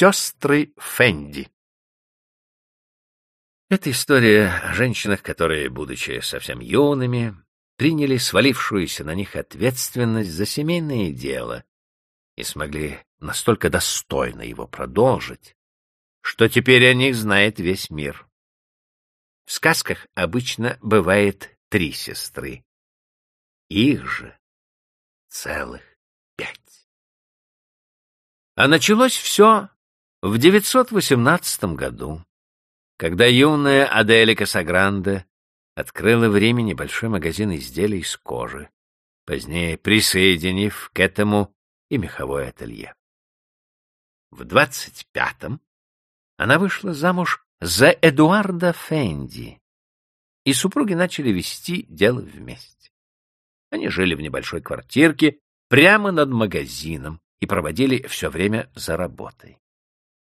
Сестры Фенди Это история о женщинах, которые, будучи совсем юными, приняли свалившуюся на них ответственность за семейное дело и смогли настолько достойно его продолжить, что теперь о них знает весь мир. В сказках обычно бывает три сестры. Их же целых пять. А началось все в 918 году, когда юная Аделя Касагранде открыла в Риме небольшой магазин изделий из кожи, позднее присоединив к этому и меховое ателье. В двадцать пятом она вышла замуж за Эдуарда Фенди, и супруги начали вести дело вместе. Они жили в небольшой квартирке прямо над магазином и проводили все время за работой.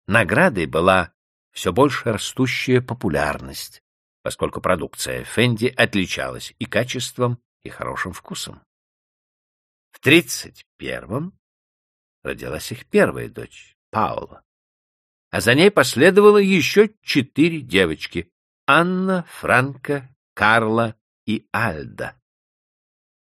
Наградой была все больше растущая популярность, поскольку продукция Фенди отличалась и качеством, и хорошим вкусом. В тридцать первом родилась их первая дочь, Паула а за ней последовало еще четыре девочки — Анна, Франка, Карла и Альда.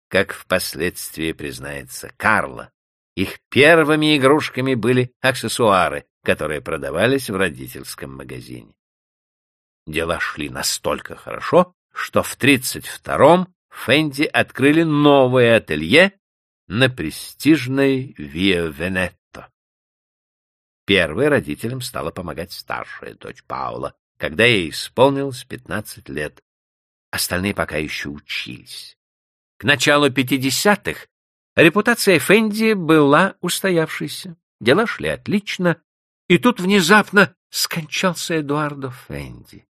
Как впоследствии признается Карла, их первыми игрушками были аксессуары, которые продавались в родительском магазине. Дела шли настолько хорошо, что в 32-м Фенди открыли новое ателье на престижной Виа Венет. Первой родителям стала помогать старшая дочь Паула, когда ей исполнилось пятнадцать лет. Остальные пока еще учились. К началу пятидесятых репутация Фенди была устоявшейся. Дела шли отлично, и тут внезапно скончался Эдуардо Фенди.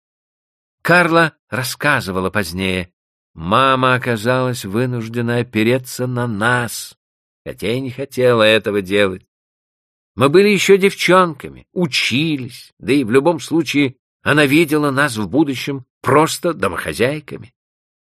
Карла рассказывала позднее, мама оказалась вынуждена опереться на нас, хотя и не хотела этого делать. Мы были еще девчонками, учились, да и в любом случае она видела нас в будущем просто домохозяйками.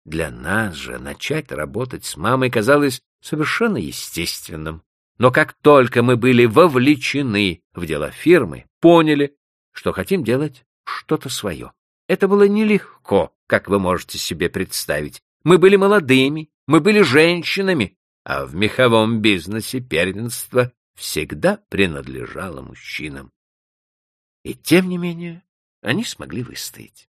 Для нас же начать работать с мамой казалось совершенно естественным. Но как только мы были вовлечены в дела фирмы, поняли, что хотим делать что-то свое. Это было нелегко, как вы можете себе представить. Мы были молодыми, мы были женщинами, а в меховом бизнесе первенство всегда принадлежала мужчинам. И тем не менее они смогли выстоять.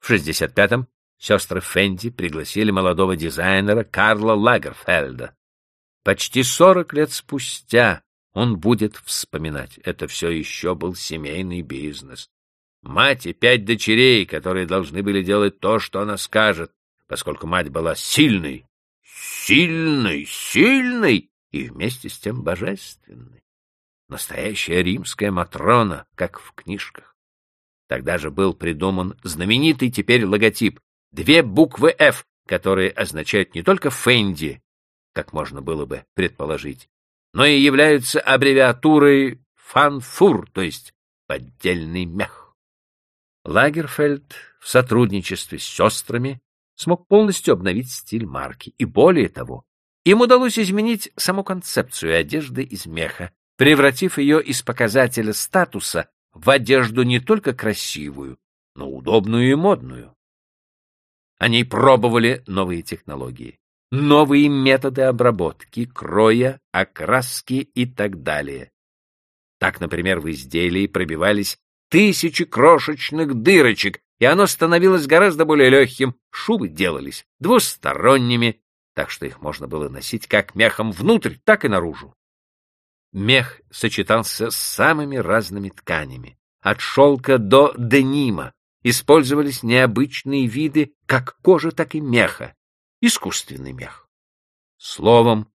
В 65-м сестры Фенди пригласили молодого дизайнера Карла Лагерфельда. Почти сорок лет спустя он будет вспоминать, это все еще был семейный бизнес. Мать и пять дочерей, которые должны были делать то, что она скажет, поскольку мать была сильной, сильной, сильной и вместе с тем божественной. Настоящая римская Матрона, как в книжках. Тогда же был придуман знаменитый теперь логотип. Две буквы «Ф», которые означают не только «Фенди», как можно было бы предположить, но и являются аббревиатурой «Фанфур», то есть поддельный мех. Лагерфельд в сотрудничестве с сестрами смог полностью обновить стиль марки и, более того, им удалось изменить саму концепцию одежды из меха, превратив ее из показателя статуса в одежду не только красивую, но удобную и модную. Они пробовали новые технологии, новые методы обработки, кроя, окраски и так далее. Так, например, в изделии пробивались тысячи крошечных дырочек, и оно становилось гораздо более легким, шубы делались двусторонними, так что их можно было носить как мехом внутрь, так и наружу. Мех сочетался с самыми разными тканями, от шелка до денима, использовались необычные виды как кожи, так и меха, искусственный мех. Словом,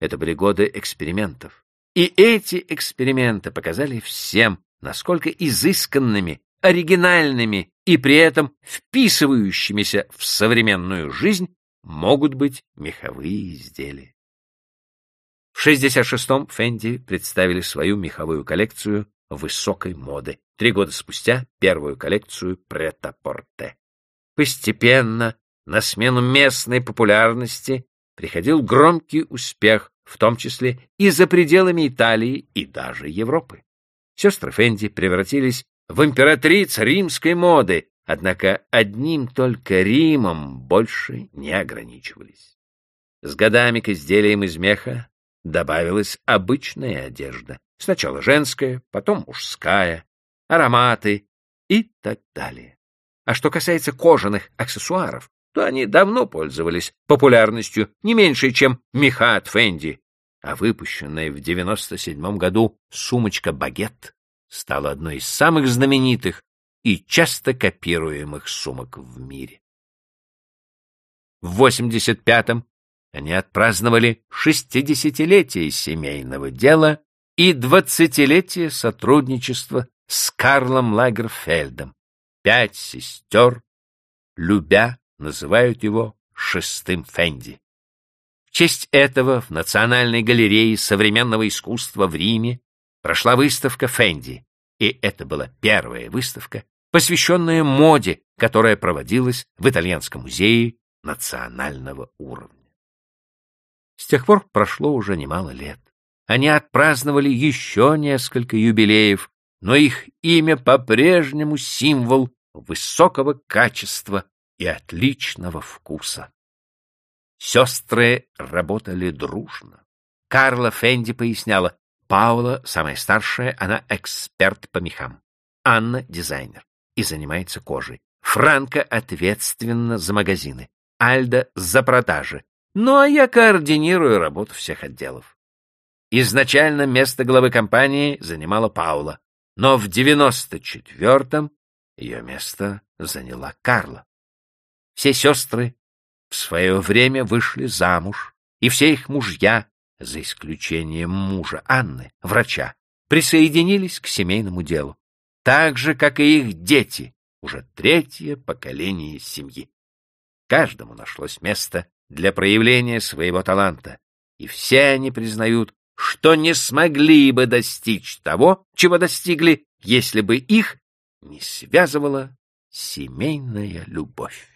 это были годы экспериментов. И эти эксперименты показали всем, насколько изысканными, оригинальными и при этом вписывающимися в современную жизнь могут быть меховые изделия. В 66-м Фенди представили свою меховую коллекцию высокой моды. Три года спустя — первую коллекцию прет-а-порте. Постепенно на смену местной популярности приходил громкий успех, в том числе и за пределами Италии и даже Европы. Сестры Фенди превратились в императриц римской моды, однако одним только Римом больше не ограничивались. С годами к изделиям из меха добавилась обычная одежда, сначала женская, потом мужская, ароматы и так далее. А что касается кожаных аксессуаров, то они давно пользовались популярностью не меньшей, чем меха от Фенди, а выпущенная в 97 году сумочка «Багет» стала одной из самых знаменитых и часто копируемых сумок в мире. В 85-м они отпраздновали шестидесятилетие семейного дела и двадцатилетие сотрудничества с Карлом Лагерфельдом. Пять сестер, любя, называют его шестым Фенди. В честь этого в Национальной галерее современного искусства в Риме прошла выставка Фенди, и это была первая выставка, посвященная моде, которая проводилась в Итальянском музее национального уровня. С тех пор прошло уже немало лет. Они отпраздновали еще несколько юбилеев, но их имя по-прежнему символ высокого качества и отличного вкуса. Сестры работали дружно. Карла Фенди поясняла, Паула, самая старшая, она эксперт по мехам. Анна — дизайнер и занимается кожей. Франко ответственна за магазины. Альда — за продажи. Ну, а я координирую работу всех отделов. Изначально место главы компании занимала Паула, но в девяносто четвертом ее место заняла Карла. Все сестры в свое время вышли замуж, и все их мужья за исключением мужа Анны, врача, присоединились к семейному делу, так же, как и их дети, уже третье поколение семьи. Каждому нашлось место для проявления своего таланта, и все они признают, что не смогли бы достичь того, чего достигли, если бы их не связывала семейная любовь.